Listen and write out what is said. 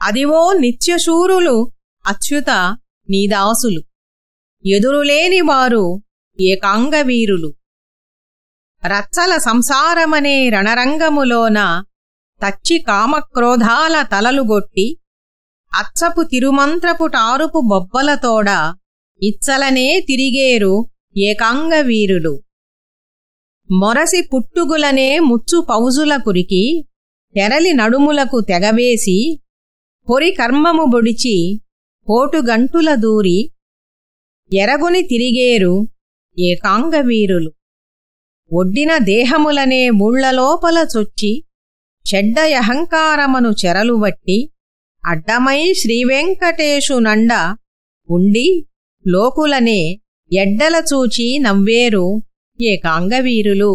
అదివో నిత్యశూరులు అచ్యుత నీదాసులు. ఎదురులేని వారు ఏకాంగవీరులు. రచ్చల సంసారమనే రణరంగములోన తచ్చి కామక్రోధాల తలలుగొట్టి అచ్చపు తిరుమంత్రపు టారుపు బొబ్బలతోడ ఇచ్చలనే తిరిగేరు ఏకాంగవీరులు. మొరసి పుట్టుగులనే ముచ్చు పౌజుల కురికి తెరలి నడుములకు తెగవేసి పొరి కర్మము బొడిచి పోటుగంటుల దూరి ఎరగుని తిరిగేరు ఏకాంగవీరులు ఒడ్డిన దేహములనే ముళ్ళలోపల చొచ్చి చెడ్డయహంకారమను చెరలువట్టి అడ్డమై శ్రీవెంకటేశు నండ ఉండి లోకులనే ఎడ్డల చూచి నవ్వేరు ఏకాంగవీరులు